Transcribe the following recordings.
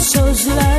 So you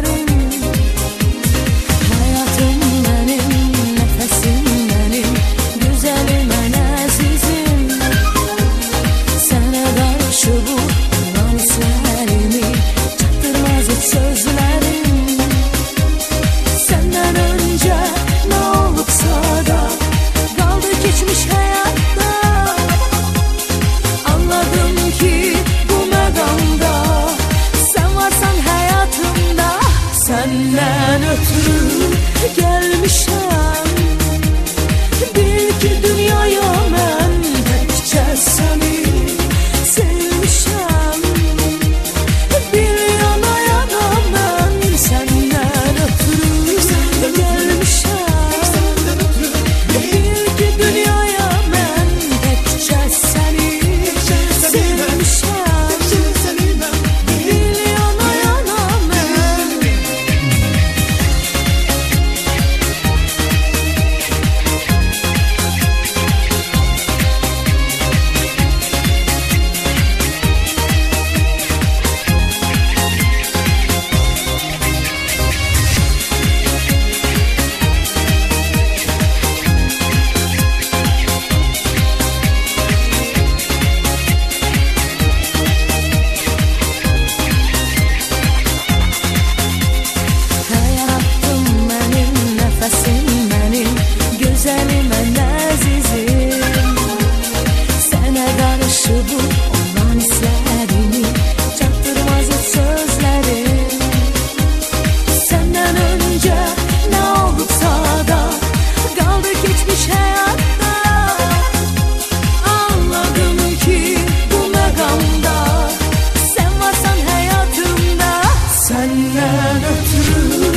benden ötürü